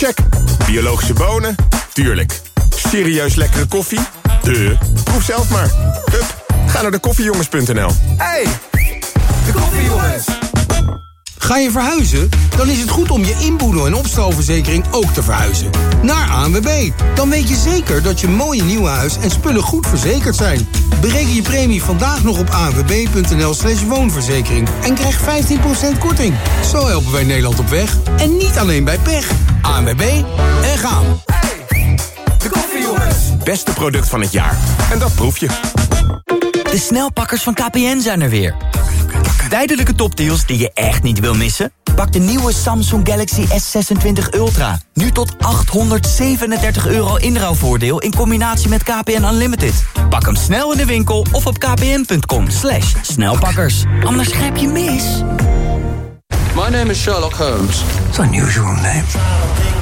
Check. Biologische bonen? Tuurlijk. Serieus lekkere koffie? De. Proef zelf maar. Hup, ga naar de koffiejongens.nl. Hey, de koffiejongens. Ga je verhuizen? Dan is het goed om je inboedel- en opstalverzekering ook te verhuizen. Naar ANWB. Dan weet je zeker dat je mooie nieuwe huis en spullen goed verzekerd zijn. Bereken je premie vandaag nog op anwb.nl slash woonverzekering. En krijg 15% korting. Zo helpen wij Nederland op weg. En niet alleen bij pech. ANWB en gaan. Hey, de koffiejongens. Beste product van het jaar. En dat proef je. De snelpakkers van KPN zijn er weer. Tijdelijke topdeals die je echt niet wil missen? Pak de nieuwe Samsung Galaxy S26 Ultra. Nu tot 837 euro inruilvoordeel in combinatie met KPN Unlimited. Pak hem snel in de winkel of op kpn.com slash snelpakkers. Anders grijp je mis. My name is Sherlock Holmes. It's an unusual name.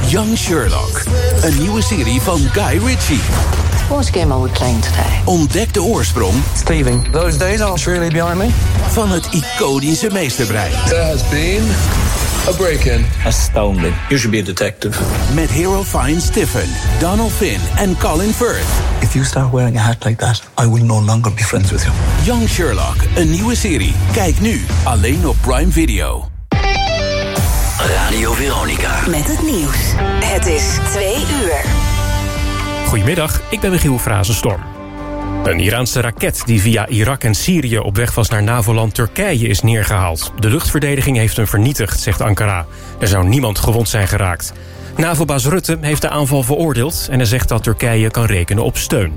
Young Sherlock. Een nieuwe serie van Guy Ritchie. What game are we playing today? Ontdek de oorsprong Thieving. Those days aren't really behind me. van het iconische meesterbrein. There has been a break-in. Astounding. You should be a detective. Met Hero Fine Stiffen, Donald Finn en Colin Firth. If you start wearing a hat like that, I will no longer be friends with you. Young Sherlock, een nieuwe serie. Kijk nu, alleen op Prime Video. Radio Veronica. Met het nieuws. Het is twee uur. Goedemiddag, ik ben Michiel Frazenstorm. Een Iraanse raket die via Irak en Syrië op weg was naar NAVO-land Turkije is neergehaald. De luchtverdediging heeft hem vernietigd, zegt Ankara. Er zou niemand gewond zijn geraakt. NAVO-baas Rutte heeft de aanval veroordeeld... en hij zegt dat Turkije kan rekenen op steun.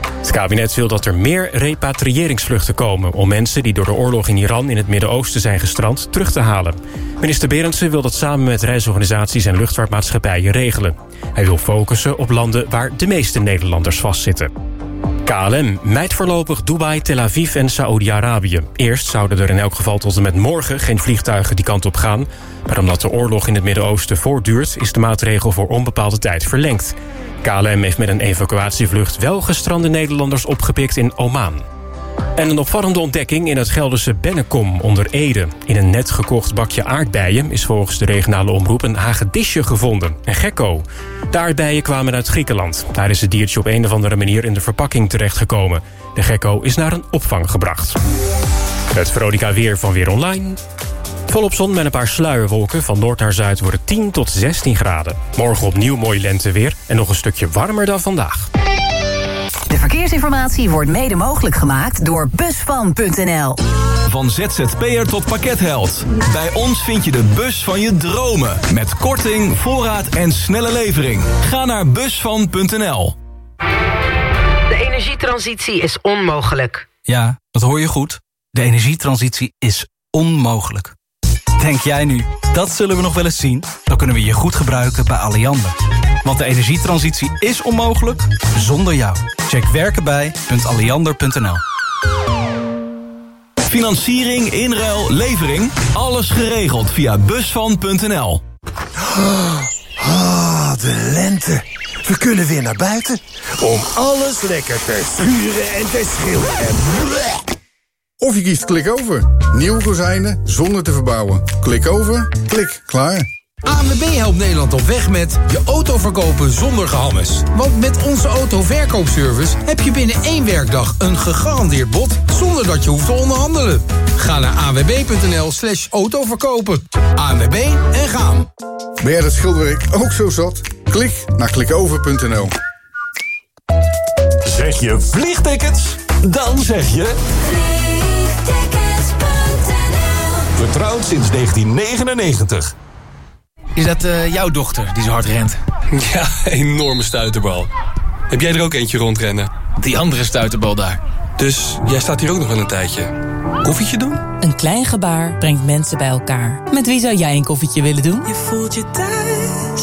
Het kabinet wil dat er meer repatriëringsvluchten komen... om mensen die door de oorlog in Iran in het Midden-Oosten zijn gestrand terug te halen. Minister Berendsen wil dat samen met reisorganisaties en luchtvaartmaatschappijen regelen. Hij wil focussen op landen waar de meeste Nederlanders vastzitten. KLM mijt voorlopig Dubai, Tel Aviv en Saoedi-Arabië. Eerst zouden er in elk geval tot en met morgen geen vliegtuigen die kant op gaan. Maar omdat de oorlog in het Midden-Oosten voortduurt... is de maatregel voor onbepaalde tijd verlengd. KLM heeft met een evacuatievlucht wel gestrande Nederlanders opgepikt in Oman. En een opvallende ontdekking in het Gelderse Bennekom onder Ede. In een net gekocht bakje aardbeien is volgens de regionale omroep een hagedisje gevonden. Een gekko. De aardbeien kwamen uit Griekenland. Daar is het diertje op een of andere manier in de verpakking terechtgekomen. De gekko is naar een opvang gebracht. Het Veronica weer van Weer Online. Volop zon met een paar sluierwolken. Van noord naar zuid worden 10 tot 16 graden. Morgen opnieuw mooi lenteweer en nog een stukje warmer dan vandaag. De verkeersinformatie wordt mede mogelijk gemaakt door busvan.nl. Van ZZP'er tot pakketheld. Bij ons vind je de bus van je dromen. Met korting, voorraad en snelle levering. Ga naar busvan.nl. De energietransitie is onmogelijk. Ja, dat hoor je goed. De energietransitie is onmogelijk. Denk jij nu, dat zullen we nog wel eens zien? Dan kunnen we je goed gebruiken bij Alliander. Want de energietransitie is onmogelijk zonder jou. Check werkenbij.alliander.nl Financiering, inruil, levering. Alles geregeld via busvan.nl. Ah, de lente. We kunnen weer naar buiten om alles lekker te schuren en te schilderen. Of je kiest klik over. Nieuwe kozijnen zonder te verbouwen. Klik over, klik, klaar. ANWB helpt Nederland op weg met je auto verkopen zonder gehammes. Want met onze autoverkoopservice heb je binnen één werkdag een gegarandeerd bod... zonder dat je hoeft te onderhandelen. Ga naar anwb.nl slash autoverkopen. ANWB en gaan. Ben jij dat schilderwerk ook zo zat? Klik naar klikover.nl. Zeg je vliegtickets? Dan zeg je... Vertrouwd sinds 1999. Is dat eh, jouw dochter die zo hard rent? Ja, enorme stuiterbal. Heb jij er ook eentje rondrennen? Die andere stuiterbal daar. Dus jij staat hier ook nog wel een tijdje. Koffietje doen? Een klein gebaar brengt mensen bij elkaar. Met wie zou jij een koffietje willen doen? Je voelt je thuis,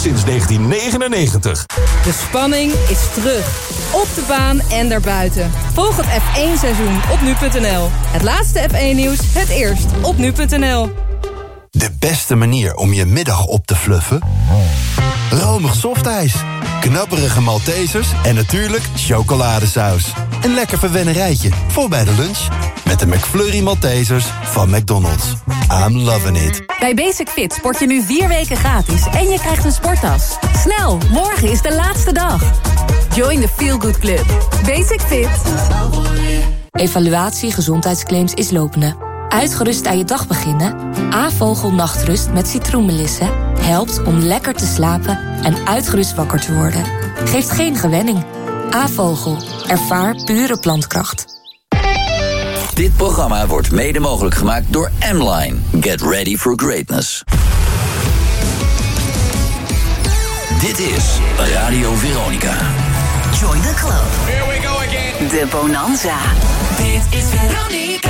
sinds 1999. De spanning is terug. Op de baan en daarbuiten. Volg het F1-seizoen op nu.nl. Het laatste F1-nieuws, het eerst op nu.nl. De beste manier om je middag op te fluffen? Romig softijs, knapperige Maltesers en natuurlijk chocoladesaus. Een lekker verwennen rijtje voor bij de lunch. Met de McFlurry Maltesers van McDonald's. I'm loving it. Bij Basic Fit sport je nu vier weken gratis en je krijgt een sporttas. Snel, morgen is de laatste dag. Join the Feel Good Club. Basic Fit. Evaluatie gezondheidsclaims is lopende. Uitgerust aan je dag beginnen? A-vogel nachtrust met citroenmelissen helpt om lekker te slapen en uitgerust wakker te worden. Geeft geen gewenning. A-vogel. Ervaar pure plantkracht. Dit programma wordt mede mogelijk gemaakt door M-Line. Get ready for greatness. Dit is Radio Veronica. Join the club. Here we go again. De Bonanza. Dit is Veronica.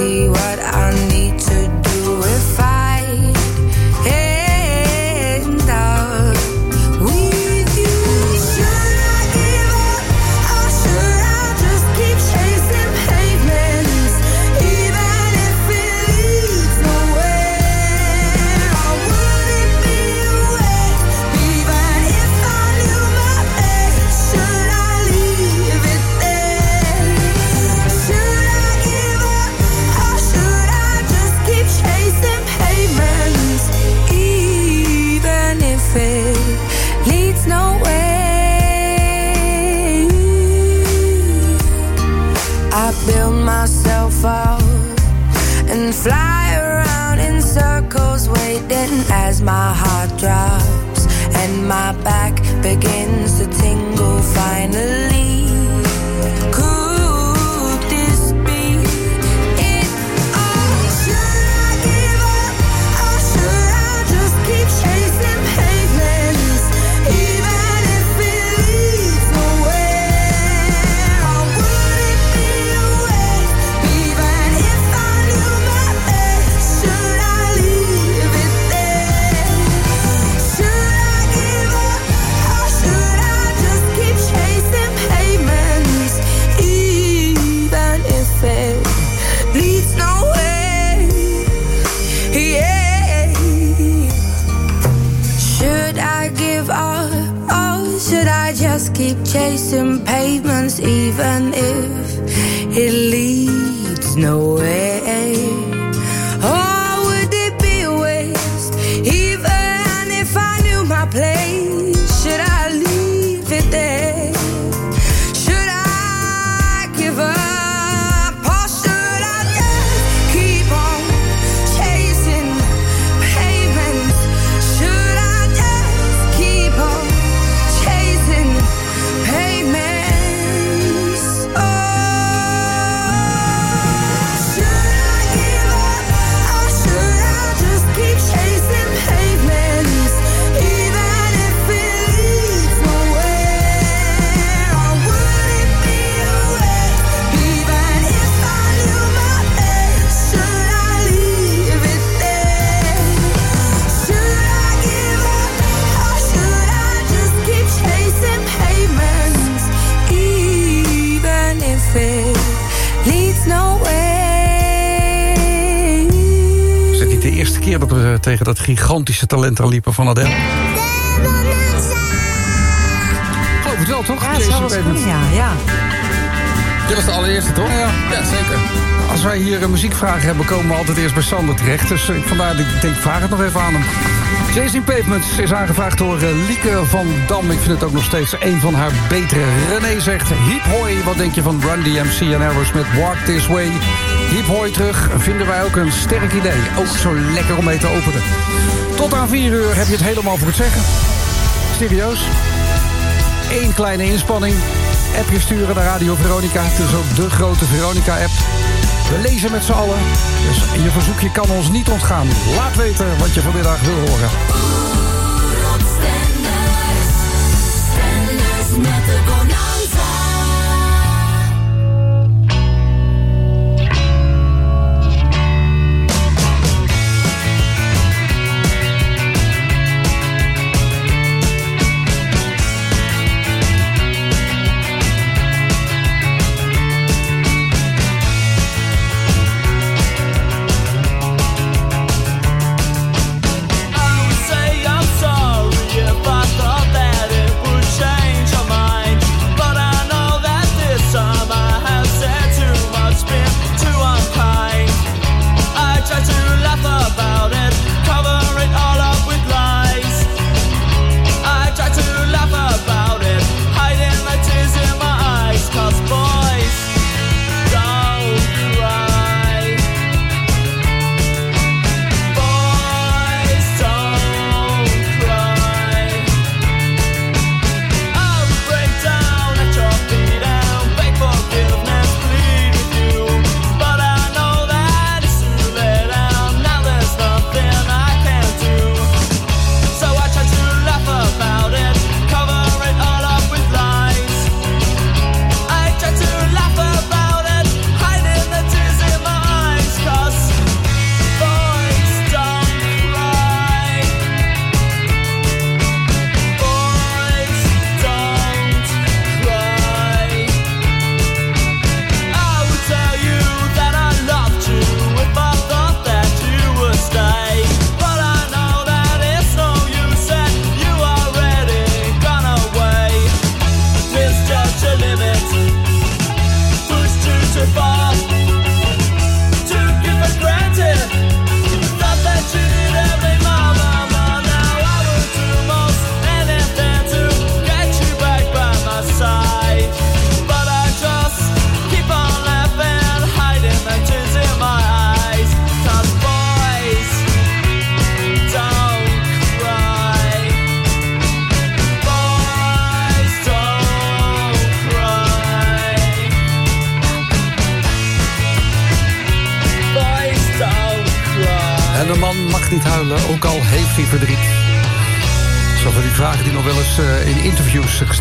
Exactly what I need gigantische talent aan liepen van Adele? Geloof het wel, toch? Ja, het kunnen, ja. ja. Dit was de allereerste, toch? Ja, ja zeker. Als wij hier een muziekvragen hebben, komen we altijd eerst bij Sander terecht. Dus ik, vandaar dat ik denk, vraag het nog even aan hem. Chasing Pavements is aangevraagd door eh, Lieke van Dam. Ik vind het ook nog steeds een van haar betere. René zegt, Hiep hoi, wat denk je van Run DMC en Aerosmith Walk This Way? Hiep hoi terug, vinden wij ook een sterk idee. Ook zo lekker om mee te openen. Tot aan 4 uur heb je het helemaal voor het zeggen. Serieus? Eén kleine inspanning. Appje sturen naar Radio Veronica. Het is ook de grote Veronica-app. We lezen met z'n allen. Dus je verzoekje kan ons niet ontgaan. Laat weten wat je vanmiddag wil horen.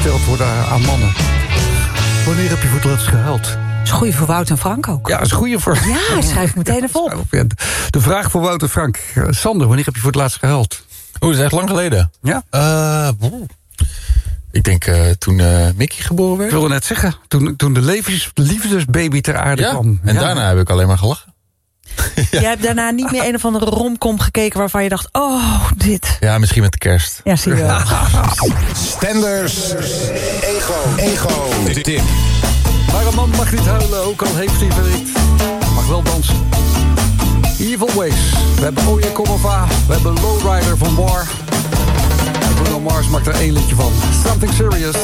Gesteld worden aan mannen. Wanneer heb je voor het laatst gehuild? Dat is goed voor Wout en Frank ook. Ja, dat is een goede voor. Ja, schrijf ik meteen even op. De vraag voor Wouter Frank. Eh, Sander, wanneer heb je voor het laatst gehuild? Oeh, dat is echt lang geleden. Ja? Eh, ik denk eh, toen eh, Mickey geboren werd. Ik wilde net zeggen, toen, toen de levens, liefdesbaby ter aarde Ja, kwam. en daarna heb ik alleen maar gelachen. Jij hebt daarna niet meer een of andere romcom gekeken... waarvan je dacht, oh, dit. Ja, misschien met de kerst. Ja, zie je wel. Stenders. Ego. Ego. Tim. Maar een man mag niet huilen, ook al heeft hij verdriet. Mag wel dansen. Evil Ways. We hebben Oye Komova. We hebben Lowrider van War. En Bruno Mars maakt er één liedje van. Something Serious.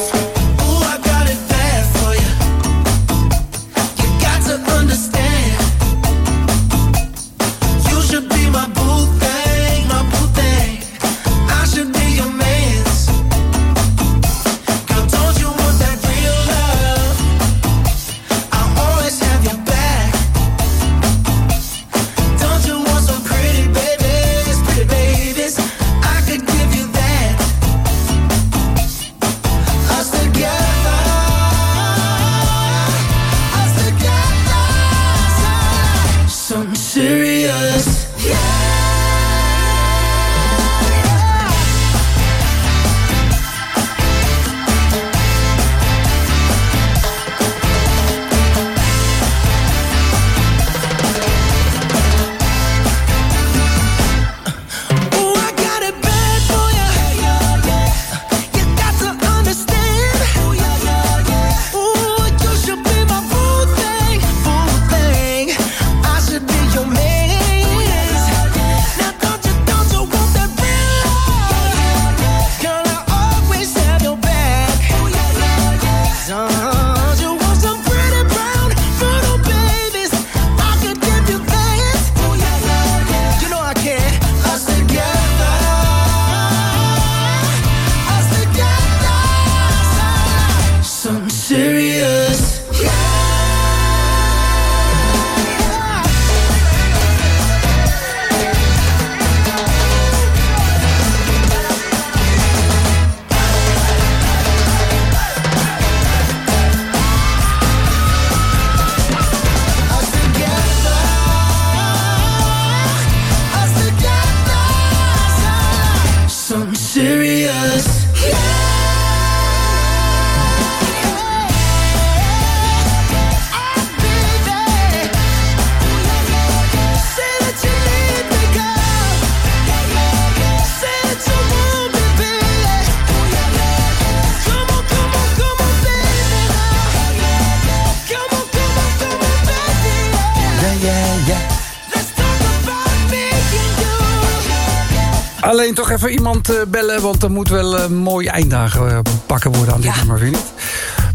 Alleen toch even iemand eh, bellen, want er moet wel een mooi einddagen eh, pakken worden aan dit nummer, vind niet?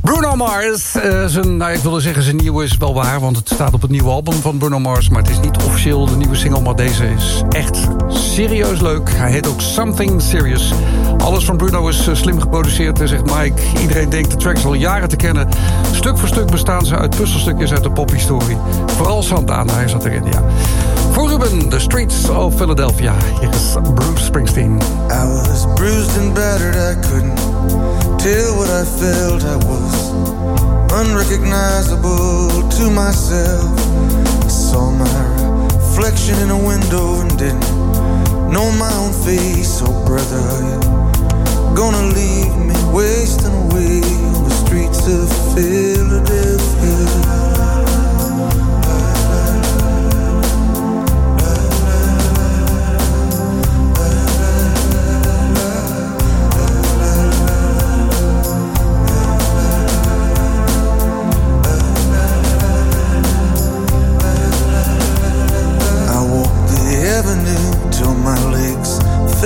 Bruno Mars, eh, zijn, nou, ik wilde zeggen zijn nieuwe is wel waar... want het staat op het nieuwe album van Bruno Mars... maar het is niet officieel de nieuwe single, maar deze is echt serieus leuk. Hij heet ook Something Serious. Alles van Bruno is eh, slim geproduceerd, eh, zegt Mike. Iedereen denkt de tracks al jaren te kennen. Stuk voor stuk bestaan ze uit puzzelstukjes uit de pophistorie. Vooral Santana, hij zat erin, ja. Voor Ruben, The Streets of Philadelphia. Is Bruce Springsteen. I was bruised and battered, I couldn't tell what I felt. I was unrecognizable to myself. I saw my reflection in a window and didn't know my own face. Oh, brother, you're gonna leave me wasting away on the streets of Philadelphia.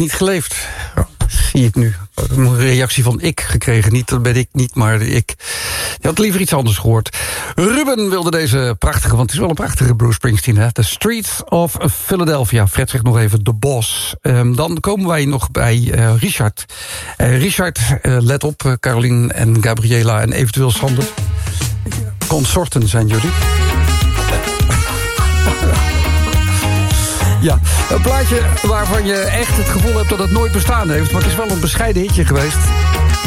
Niet geleefd. Zie ik nu. Een reactie van ik gekregen. Niet, dat ben ik niet, maar ik. Had liever iets anders gehoord. Ruben wilde deze prachtige, want het is wel een prachtige Bruce Springsteen. Hè? The Streets of Philadelphia. Fred zegt nog even de Boss. Ehm, dan komen wij nog bij eh, Richard. Eh, Richard, eh, let op, Caroline en Gabriela en eventueel Sander. Consorten zijn jullie. Ja, een plaatje waarvan je echt het gevoel hebt dat het nooit bestaan heeft. Maar het is wel een bescheiden hitje geweest.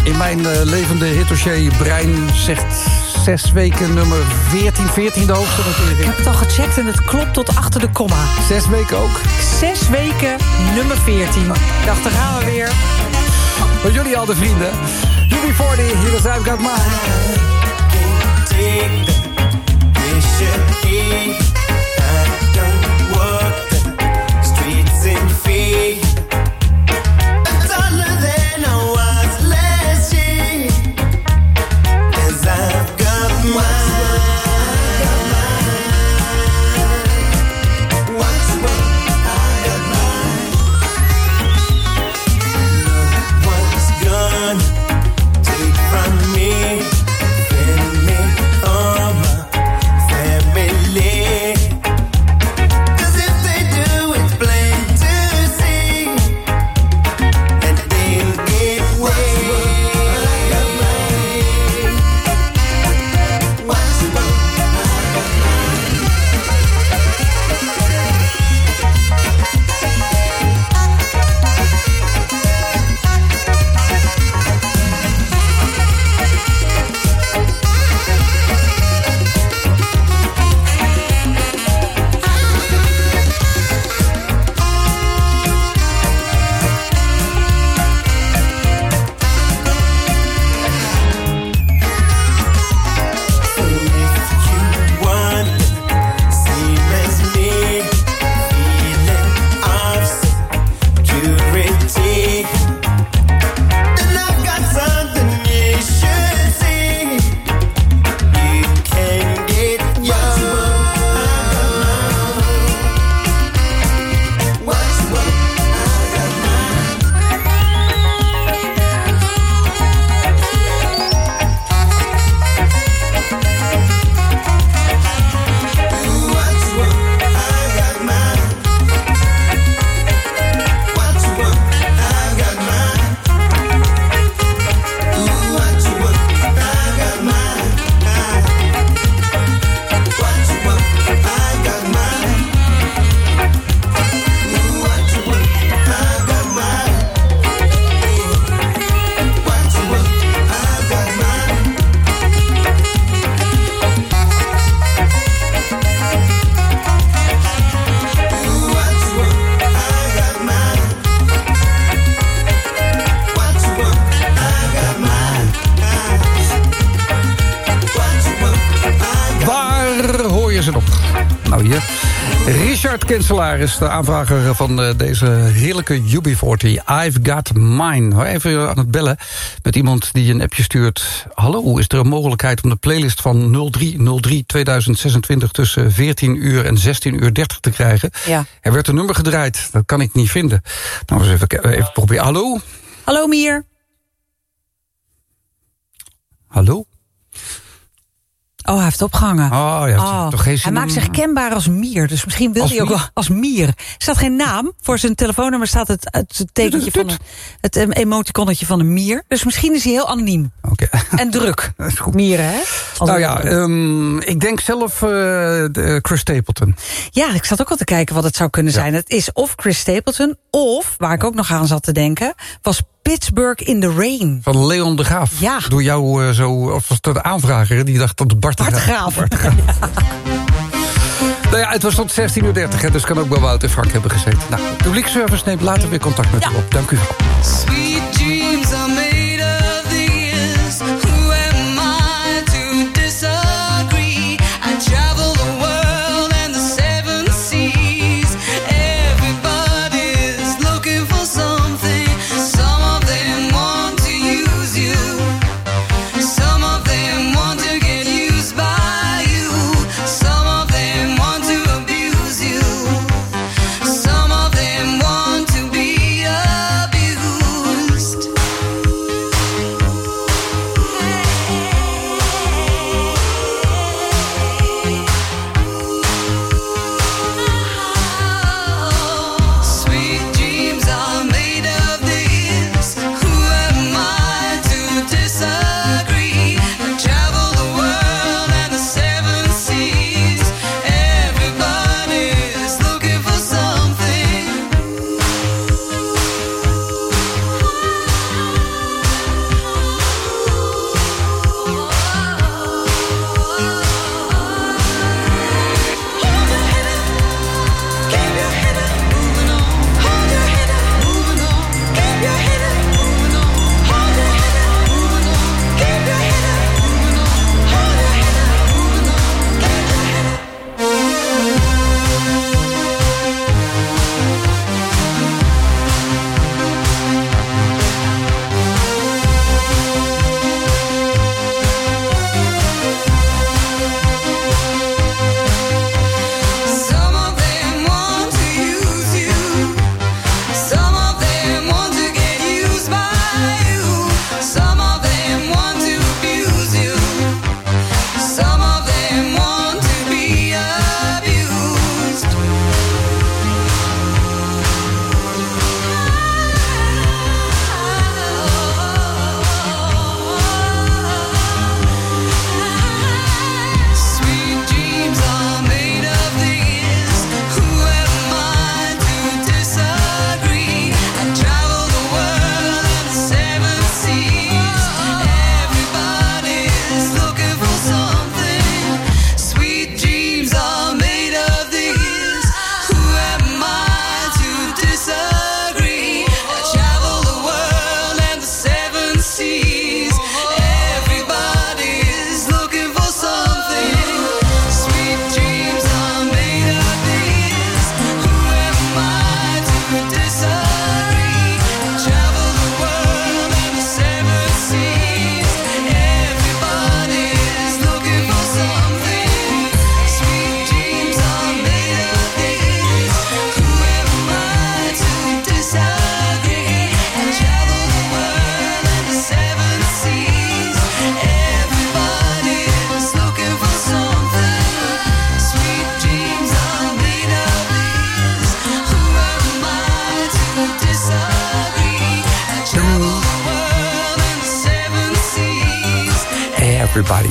In mijn eh, levende hitdossier brein zegt zes weken nummer 14, 14e hoogste notering. Ik heb het al gecheckt en het klopt tot achter de komma. Zes weken ook. Zes weken, nummer 14. Ik dacht, daar gaan we weer. Maar jullie al de vrienden. UB40, hier is I've Got Mine. Is de aanvrager van eh, deze heerlijke UB40. I've got mine. Even aan het bellen met iemand die een appje stuurt. Hallo, is er een mogelijkheid om de playlist van 0303-2026... tussen 14 uur en 16 uur 30 te krijgen? Ja. Er werd een nummer gedraaid, dat kan ik niet vinden. Nou, eens even, even proberen. Hallo? Hallo Mier. Hallo? Oh, hij heeft opgehangen. Oh, ja, Oh, toch geen hij zin maakt om- zich kenbaar als mier. Dus misschien wil Als hij ook wel als mier. Er staat geen naam. Voor zijn telefoonnummer staat het, het tekentje van een, het em, emoticonnetje van een mier. Dus misschien is hij heel anoniem. En druk. Mieren, hè? Als Nou ja, ehm, ik denk zelf eh, de, Chris Stapleton. Ja, ik zat ook al te kijken wat het zou kunnen zijn. Het is of Chris Stapleton, of, waar ik ook nog aan zat te denken... was Pittsburgh in the Rain. Van Leon de Graaf. Ja. Door jou eh, zo, of was het de aanvrager, die dacht dat Bart de Bart Graaf. Bart de Graaf. Nou ja, het was tot 16.30 uur, hè, dus kan ook bij Wout en Frank hebben gezeten. Nou, de publiekservice neemt later weer contact met u op. Dank u wel. Everybody.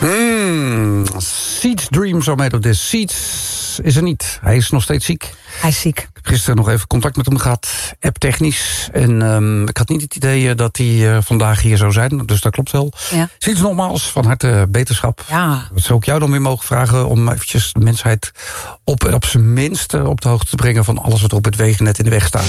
Hmm, Seeds Dreams are made of this. Seeds is er niet. Hij is nog steeds ziek. Hij is ziek. Ik heb gisteren nog even contact met hem gehad, app-technisch. En ehm, ik had niet het idee eh, dat hij eh, vandaag hier zou zijn, dus dat klopt wel. Ja. Ziets nogmaals, van harte beterschap. Ja. Dat zou ik jou dan weer mogen vragen om eventjes de mensheid op, op zijn minst op de hoogte te brengen... van alles wat op het wegennet in de weg staat.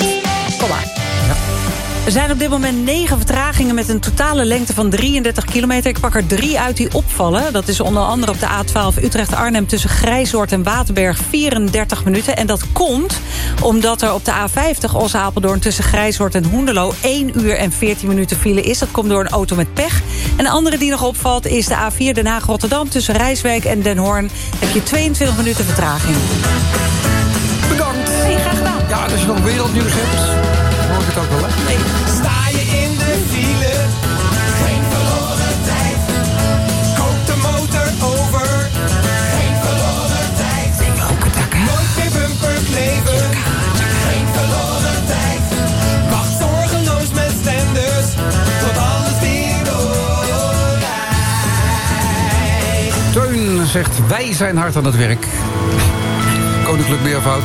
Kom maar. Er zijn op dit moment negen vertragingen met een totale lengte van 33 kilometer. Ik pak er drie uit die opvallen. Dat is onder andere op de A12 Utrecht-Arnhem tussen Grijzoord en Waterberg 34 minuten. En dat komt omdat er op de A50 Os-Apeldoorn tussen Grijzoord en Hoenderloo 1 uur en 14 minuten file is. Dat komt door een auto met pech. En de andere die nog opvalt is de A4 Den Haag-Rotterdam tussen Rijswijk en Den Hoorn. Heb je 22 minuten vertraging. Bedankt. Hey, graag gedaan. Ja, als je nog wereldnieuws hebt, het. Sta je in de file, geen verloren tijd. Koop de motor over, geen verloren tijd. Nooit meer bumperkleven, geen verloren tijd. Wacht zorgeloos met stenders, tot alles weer doorrijdt. Teun zegt, wij zijn hard aan het werk. Koninklijk meervoud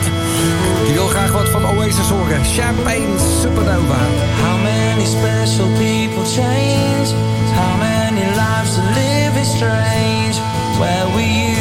graag wat van Oasis horen. Champagne Supernova. How many special people change? How many lives to live is strange? Where we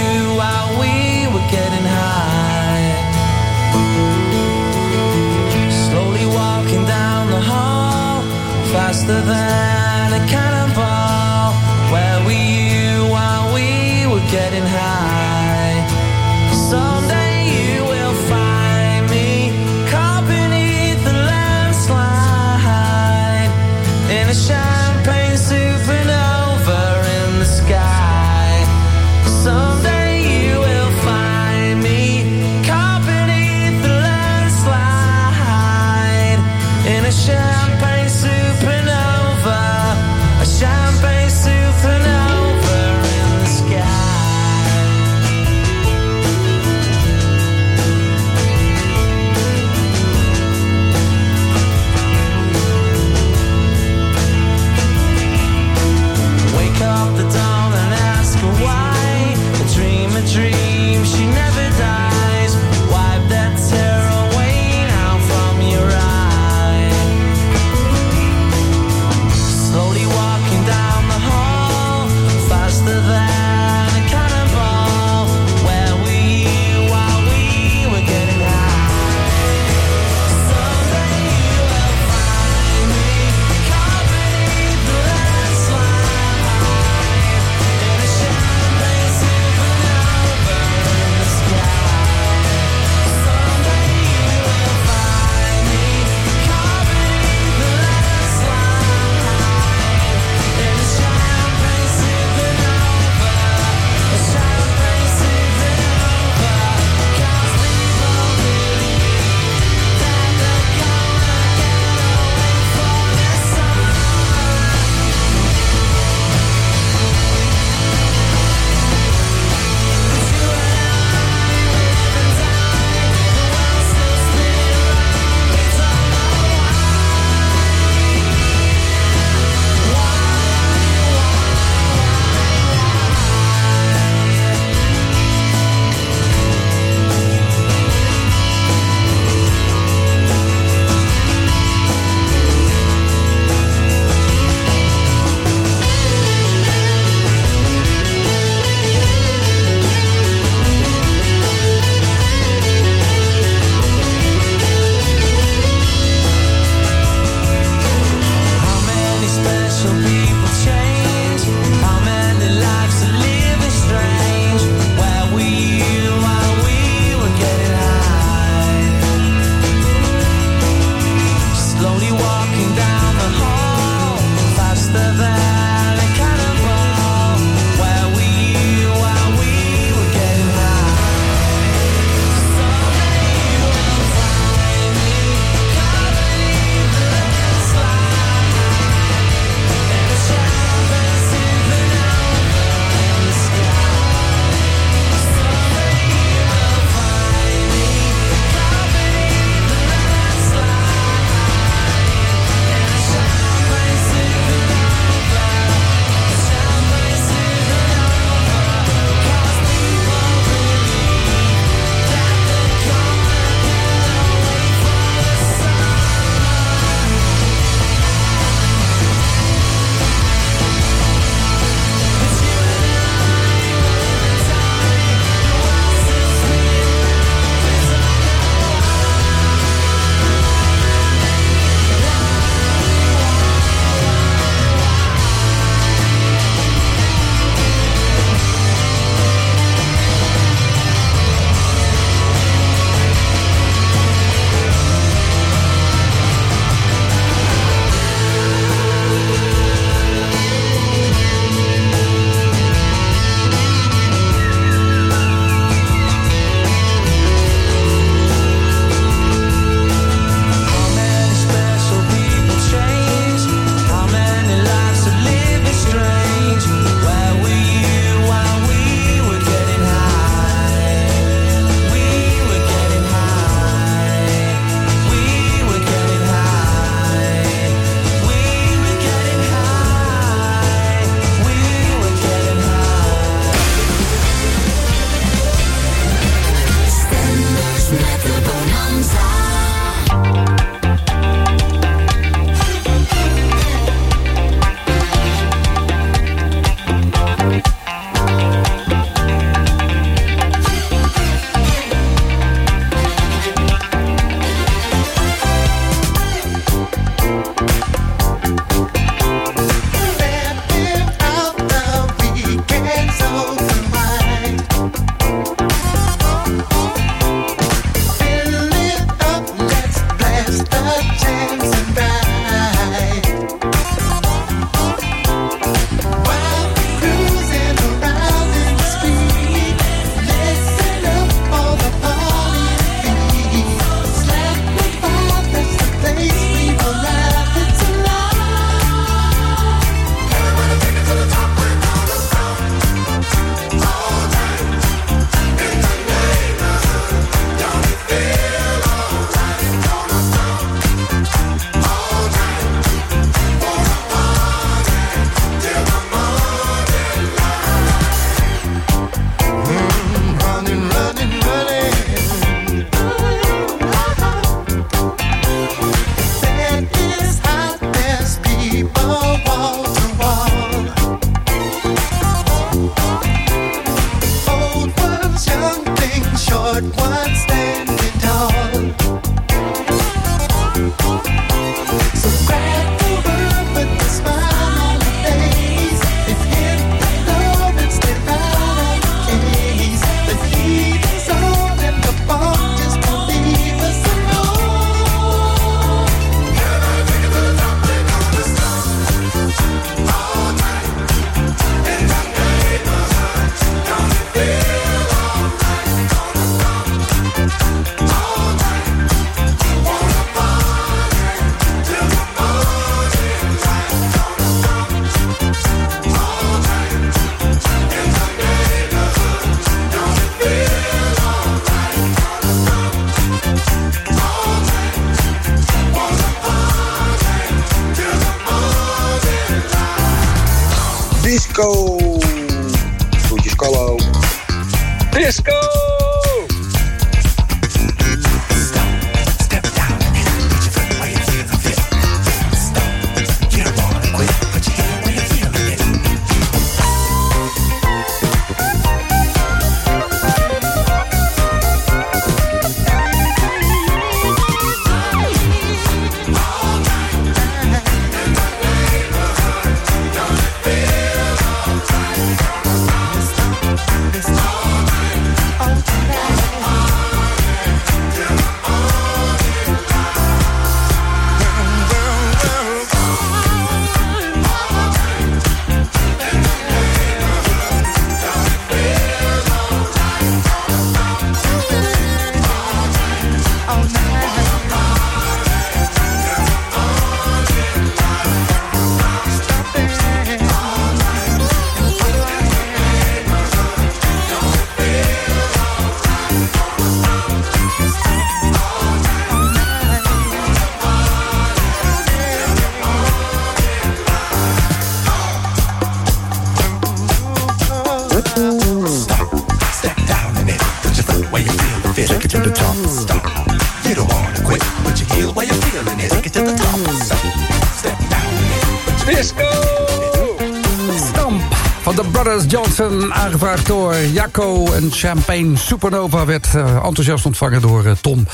Johnson, aangevraagd door Jacco. En Champagne Supernova werd eh, enthousiast ontvangen door eh, Tom.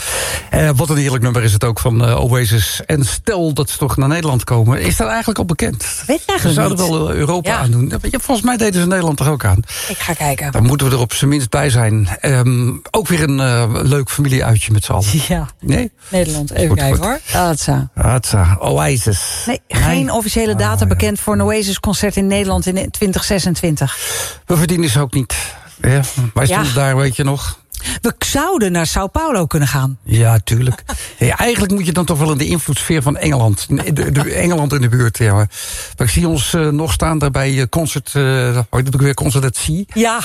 Eh, wat een heerlijk nummer is het ook van eh, Oasis. En stel dat ze toch naar Nederland komen, is dat eigenlijk al bekend? Weet Ze eigenlijk zouden niet. wel eh, Europa Ja. aandoen. Ja, volgens mij deden ze Nederland er ook aan. Ik ga kijken. Daar moeten we er op zijn minst bij zijn. Ehm, ook weer een eh, leuk familieuitje met z'n allen. Ja. Nee? Nederland, even Goed, kijken goed. hoor. Hatsa, Oasis. Nee, geen officiële data bekend voor een Oasis-concert in Nederland in 2026. We verdienen ze ook niet. Ja, wij Ja. stonden daar, weet je nog. We zouden naar Sao Paulo kunnen gaan. Ja, tuurlijk. Ja, eigenlijk moet je dan toch wel in de invloedssfeer van Engeland. De, de- Engeland in de buurt, ja. Maar ik zie ons eh, nog staan daar bij eh, Concert... ook weer? Concert at Sea. Ja.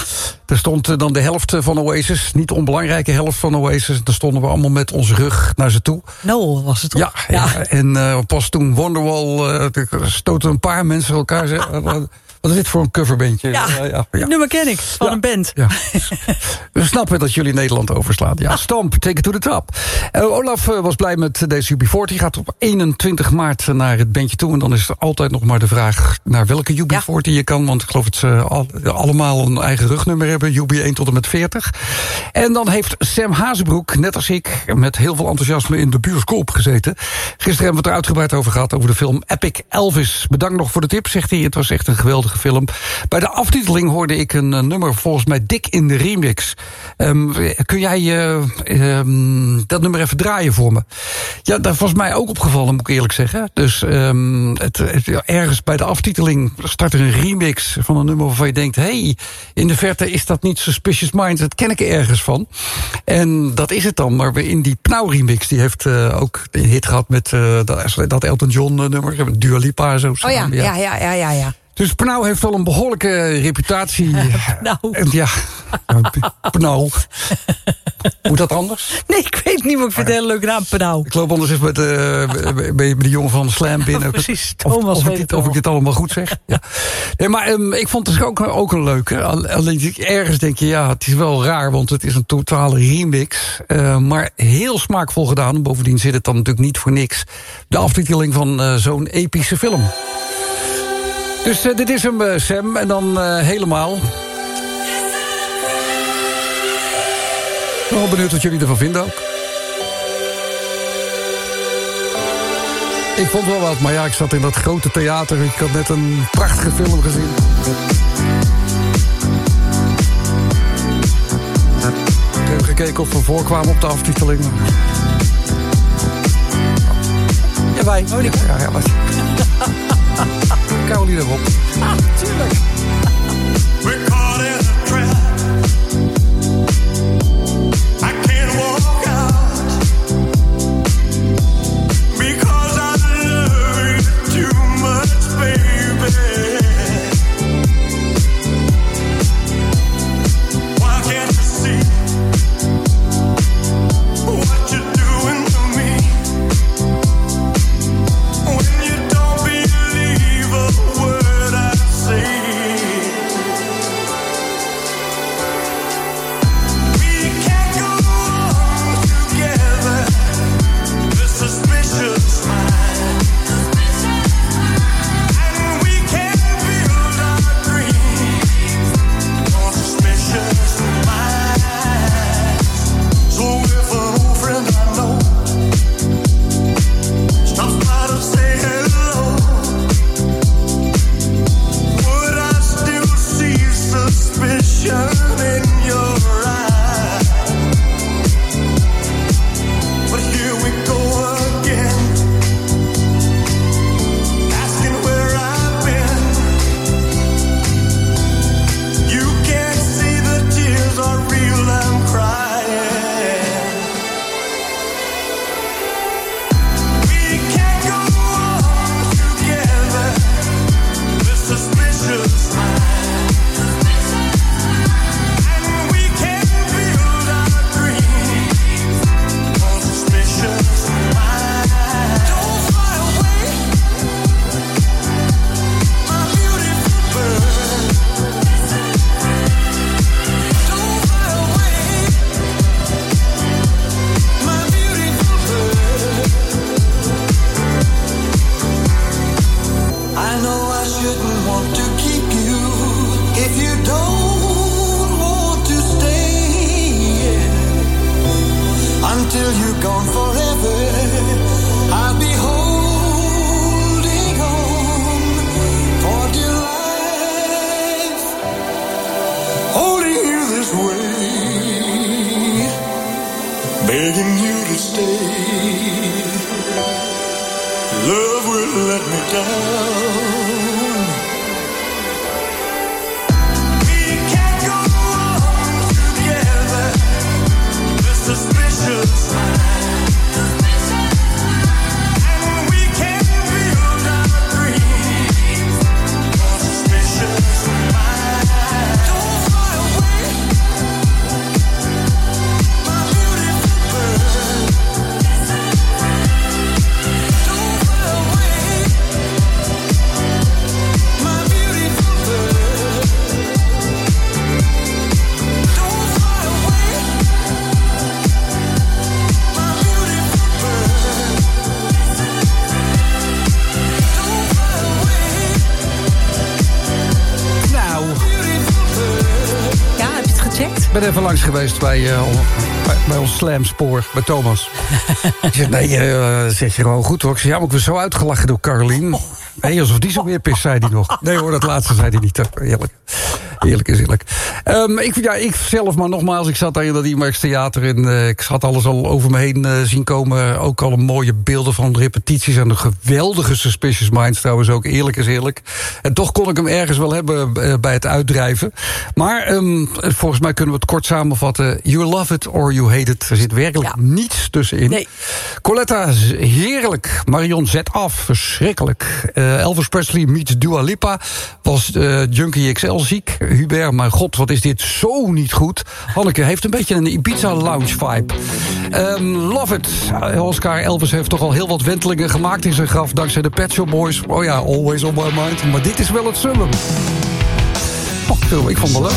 Daar stond dan de helft van Oasis. Niet de onbelangrijke helft van Oasis. Daar stonden we allemaal met onze rug naar ze toe. Noel was het toch? Ja, ja. en eh, pas toen Wonderwall... er stoten een paar mensen elkaar. Wat- is dit voor een coverbandje? Ja, het nummer ken ik, van een band. Ja. We snappen dat jullie Nederland overslaan. Ja, stamp, take it to the top. Eh, Olaf eh, was blij met deze UB40. Gaat op 21 maart naar het bandje toe. En dan is er altijd nog maar de vraag naar welke UB40 je kan. Want ik geloof dat ze al- allemaal een eigen rugnummer hebben. UB1 tot en met 40. En dan heeft Sam Hazebroek, net als ik... met heel veel enthousiasme in de bioscoop gezeten. Gisteren hebben we het er uitgebreid over gehad... over de film Epic Elvis. Bedankt nog voor de tip, zegt hij. Het was echt een film. Bij de aftiteling hoorde ik een eh, nummer... volgens mij dik in de remix. Ehm, kun jij eh, ehm, dat nummer even draaien voor me? Ja, dat was mij ook opgevallen, moet ik eerlijk zeggen. Dus ehm, het, ergens bij de aftiteling start er een remix van een nummer waarvan je denkt... hey, in de verte is dat niet Suspicious Minds, dat ken ik ergens van. En dat is het dan, maar in die Pnau remix... die heeft eh, ook een hit gehad met dat, dat Elton John nummer, Dua Lipa en zo. Oh ja, ja, ja, ja, ja. ja. Dus Pnau heeft wel een behoorlijke reputatie. En ja, Pnau. Moet dat anders? Nee, ik weet niet, maar ik vind het een hele leuke naam, Penau. Ik loop anders eens met, eh, bij, de jongen van Slam binnen. Precies, Thomas of, ik dit, of ik dit allemaal goed zeg. Ja. Nee, maar ehm, ik vond het ook, ook een leuke. Al- Alleen ergens denk je, ja, het is wel raar, want het is een totale remix. Eh, maar heel smaakvol gedaan. Bovendien zit het dan natuurlijk niet voor niks. De aftiteling van eh, zo'n epische film. Dus eh, dit is hem, eh, Sam. En dan eh, helemaal. Ik ben wel benieuwd wat jullie ervan vinden ook. Ik vond wel wat, maar ja, ik zat in dat grote theater. Ik had net een prachtige film gezien. Ik heb gekeken of we voorkwamen op de aftiteling. Ja, wij. Oh, ja, ja, wat. Caroline erop. Ah, tuurlijk. Langs geweest bij, eh, bij, bij ons slamspoor, bij Thomas. Ik zeg, nee, zeg je gewoon goed hoor. Ik zeg, ja, maar ik was zo uitgelachen door Carolien. Nee, alsof die zo weer pis, zei hij nog. Nee hoor, dat laatste zei hij niet. Eerlijk is eerlijk. Ehm, ik, ja, ik zelf, maar nogmaals, ik zat daar in dat IMAX Theater... en eh, ik had alles al over me heen eh, zien komen. Ook al een mooie beelden van repetities... en de geweldige Suspicious Minds trouwens ook, eerlijk is eerlijk. En toch kon ik hem ergens wel hebben eh, bij het uitdrijven. Maar ehm, volgens mij kunnen we het kort samenvatten. You love it or you hate it. Er zit werkelijk niets tussenin. Nee. Coletta, heerlijk. Marion zet af, verschrikkelijk. Elvis Presley meets Dua Lipa was Junkie XL ziek. Hubert, mijn god, wat is dit zo niet goed. Hanneke heeft een beetje een Ibiza lounge vibe. Ehm, love it. Oscar Elvis heeft toch al heel wat wentelingen gemaakt in zijn graf... dankzij de Pet Shop Boys. Oh ja, always on my mind. Maar dit is wel het zullen. Oh, ik vond- ik vond het leuk.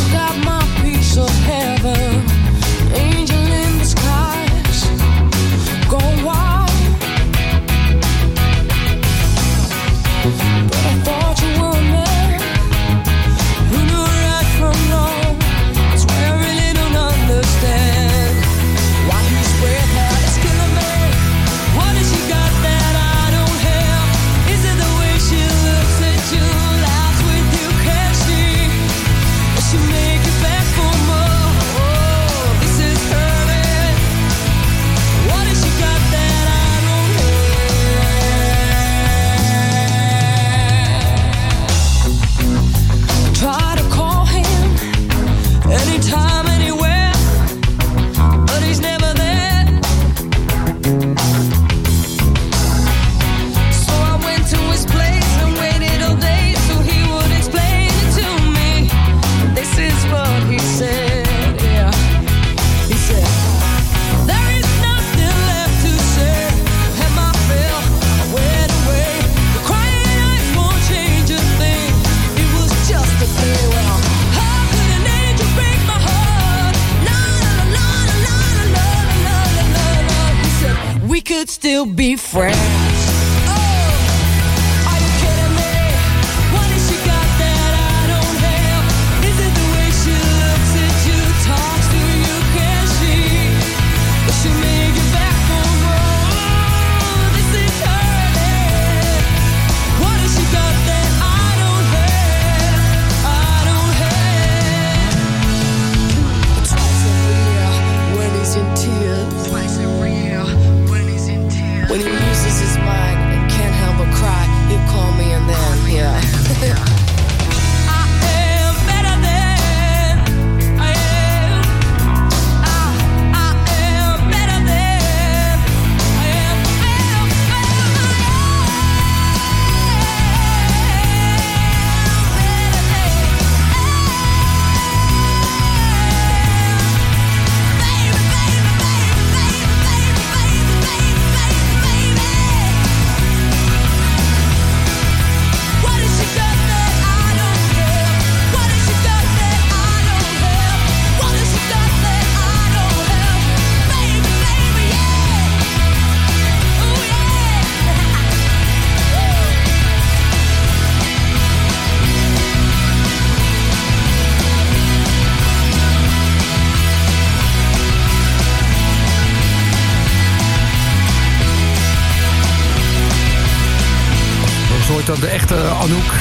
Dat aan de echte Anouk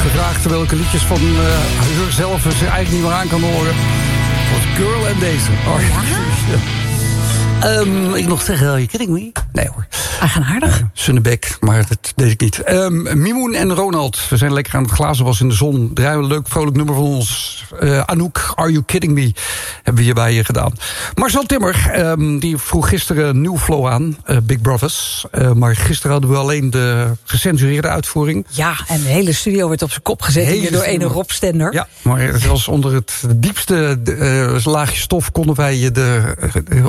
gevraagd... welke liedjes van uh, ze eigenlijk niet meer aan kan horen. Was Girl en deze. Oh, ja. Ehm, ik nog zeggen, are you kidding me? Nee hoor. Eigenaardig. Sunnebek, maar dat deed ik niet. Ehm, Mimoen en Ronald, we zijn lekker aan het glazen was in de zon. Draaien leuk, vrolijk nummer van ons. Eh, Anouk, Are You Kidding Me? Hebben we hierbij je gedaan. Marcel Timmer, ehm, die vroeg gisteren New Flow aan, eh, Big Brothers. Eh, maar gisteren hadden we alleen de gecensureerde uitvoering. Ja, en de hele studio werd op zijn kop gezet Hele door ene. Rob Stender. Ja, maar zelfs onder het diepste laagje stof... konden wij de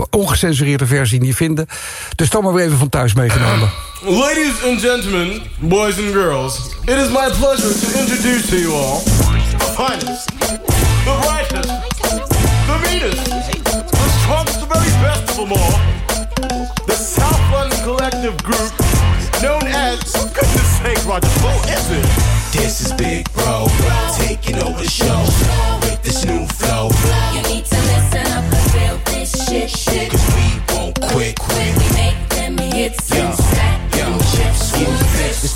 ongecensureerde versie niet vinden. Dus dan maar weer even van thuis meegenomen. Ladies and gentlemen, boys and girls, it is my pleasure to introduce to you all the finest, the brightest, the meanest, the strongest, the very best of them all, the South London Collective Group, known as, for goodness sake, Roger, who is it? This is Big Bro, taking over the show with this new flow. hits. Yeah.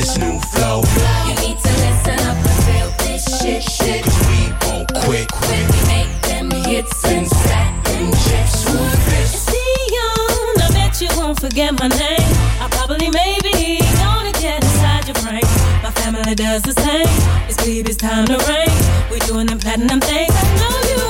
this new flow. You need to listen up and feel this shit, shit. Cause we won't quit. When we make them hits and them chips, who's this? Dion, I bet you won't forget my name. I probably, maybe, gonna get inside your brain. My family does the same. It's baby's time to reign. We're doing them platinum things. I know you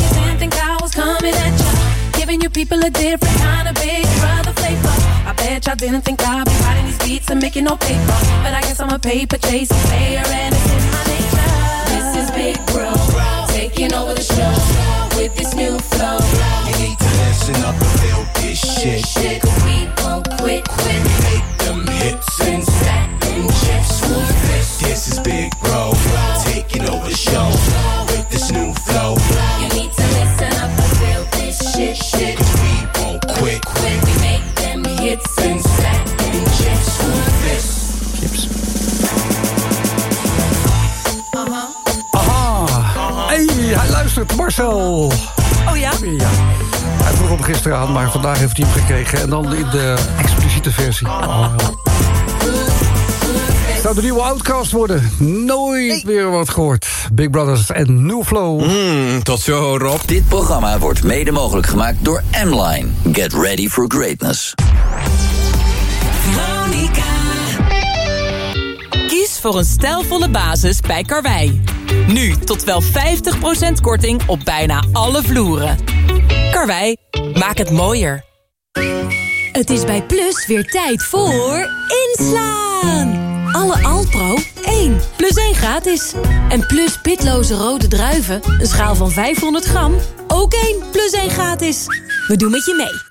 me that you're giving you people a different kind of big brother flavor. I bet y'all didn't think I'd be writing these beats and making no paper, but I guess I'm a paper chasing player and it's in my nature. This is Big Bro, taking over the show with this new flow. Bro. You need up and feel this shit. shit. We won't quit, quit. We make them hits and stack them chips. Who's this? This is Big bro. taking over the show Marcel. Oh ja? Ja. Hij vroeg hem gisteren aan, maar vandaag heeft hij hem gekregen. En dan in de expliciete versie. Oh. Zou de nieuwe Outcast worden? Nooit weer wat gehoord. Big Brothers en New Flow. tot zo, Rob. Dit programma wordt mede mogelijk gemaakt door M-Line. Get ready for greatness. Kies voor een stijlvolle basis bij Karwei. Nu tot wel 50% korting op bijna alle vloeren. Karwei, maak het mooier. Het is bij Plus weer tijd voor inslaan. Alle Alpro 1 plus 1 gratis. En Plus pitloze rode druiven, een schaal van 500 gram, ook 1 plus 1 gratis. We doen met je mee.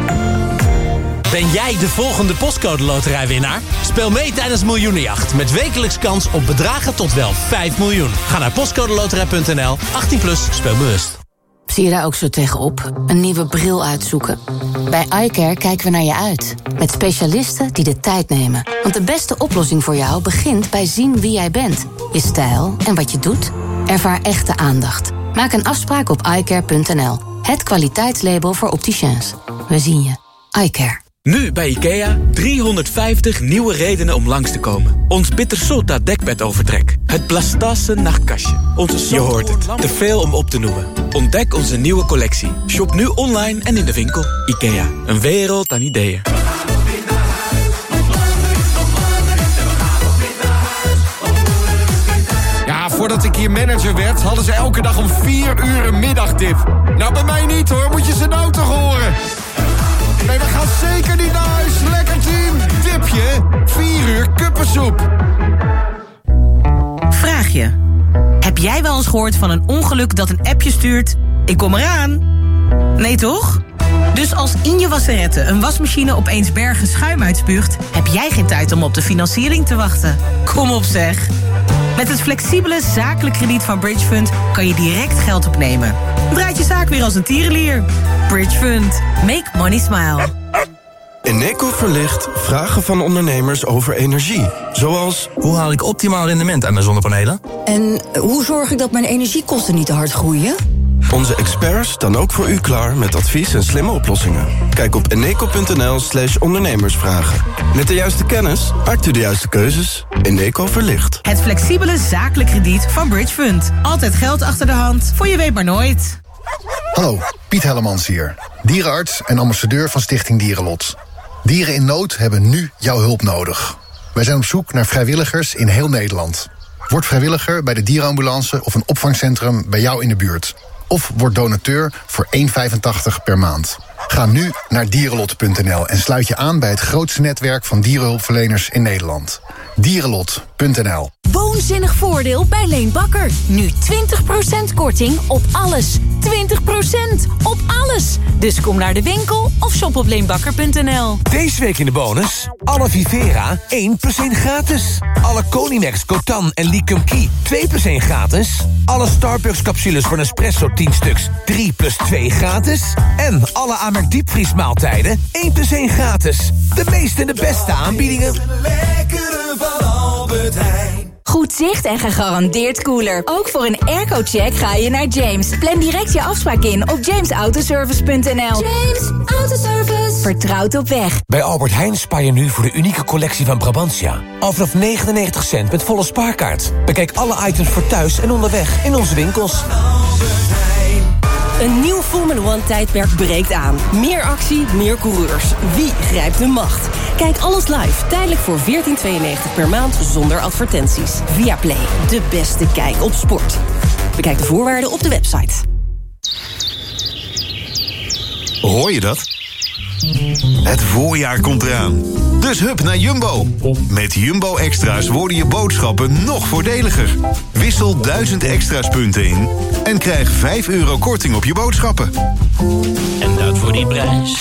Ben jij de volgende postcode loterijwinnaar? Speel mee tijdens Miljoenenjacht met wekelijks kans op bedragen tot wel 5 miljoen. Ga naar postcodeloterij.nl, 18 plus, speel bewust. Zie je daar ook zo tegenop? Een nieuwe bril uitzoeken? Bij iCare kijken we naar je uit. Met specialisten die de tijd nemen. Want de beste oplossing voor jou begint bij zien wie jij bent. Je stijl en wat je doet. Ervaar echte aandacht. Maak een afspraak op iCare.nl. Het kwaliteitslabel voor opticiens. We zien je. iCare. Nu bij IKEA 350 nieuwe redenen om langs te komen. Ons Bittersota dekbedovertrek. Het Blastasse nachtkastje. Onze Je hoort het. Te veel om op te noemen. Ontdek onze nieuwe collectie. Shop nu online en in de winkel. IKEA. Een wereld aan ideeën. Ja, voordat ik hier manager werd, hadden ze elke dag om 4 uur een middagdip. Nou, bij mij niet hoor, moet je ze nou toch horen? Nee, we gaan zeker niet naar huis. Lekker team. Dipje, 4 uur kuppensoep. Vraag je. Heb jij wel eens gehoord van een ongeluk dat een appje stuurt... Ik kom eraan? Nee, toch? Dus als in je wasseretten een wasmachine opeens bergen schuim uitspuugt... heb jij geen tijd om op de financiering te wachten. Kom op zeg. Met het flexibele zakelijk krediet van Bridge Fund... kan je direct geld opnemen. Draait je zaak weer als een tierenlier. Bridge Fund. Make money smile. Eneco verlicht vragen van ondernemers over energie. Zoals... Hoe haal ik optimaal rendement aan mijn zonnepanelen? En hoe zorg ik dat mijn energiekosten niet te hard groeien? Onze experts staan ook voor u klaar met advies en slimme oplossingen. Kijk op eneco.nl slash ondernemersvragen. Met de juiste kennis maakt u de juiste keuzes. Eneco verlicht. Het flexibele zakelijk krediet van Bridge Fund. Altijd geld achter de hand, voor je weet maar nooit. Hallo, Piet Hellemans hier. Dierenarts en ambassadeur van Stichting Dierenlot. Dieren in nood hebben nu jouw hulp nodig. Wij zijn op zoek naar vrijwilligers in heel Nederland. Word vrijwilliger bij de dierenambulance of een opvangcentrum bij jou in de buurt. Of word donateur voor 1,85 per maand. Ga nu naar dierenlot.nl en sluit je aan bij het grootste netwerk van dierenhulpverleners in Nederland. Dierenlot.nl Woonzinnig voordeel bij Leen Bakker. Nu 20% korting op alles. 20% op alles. Dus kom naar de winkel of shop op leenbakker.nl. Deze week in de bonus. Alle Vivera 1 plus 1 gratis. Alle Conimax, Cotan en Liquum Key 2 plus 1 gratis. Alle Starbucks capsules voor Nespresso 10 stuks 3 plus 2 gratis. En alle Amerk diepvriesmaaltijden 1 plus 1 gratis. De meeste en de beste aanbiedingen. Lekkere van Albert Heijn. Goed zicht en gegarandeerd koeler. Ook voor een airco-check ga je naar James. Plan direct je afspraak in op jamesautoservice.nl. James Autoservice. Vertrouwd op weg. Bij Albert Heijn spaar je nu voor de unieke collectie van Brabantia. Al vanaf 99 cent met volle spaarkaart. Bekijk alle items voor thuis en onderweg in onze winkels. Een nieuw Formula One tijdperk breekt aan. Meer actie, meer coureurs. Wie grijpt de macht? Kijk alles live, tijdelijk voor 14,92 per maand zonder advertenties. Via Play, de beste kijk op sport. Bekijk de voorwaarden op de website. Hoor je dat? Het voorjaar komt eraan. Dus hup naar Jumbo. Met Jumbo Extra's worden je boodschappen nog voordeliger. Wissel 1000 extra's punten in en krijg 5 euro korting op je boodschappen. En dat voor die prijs.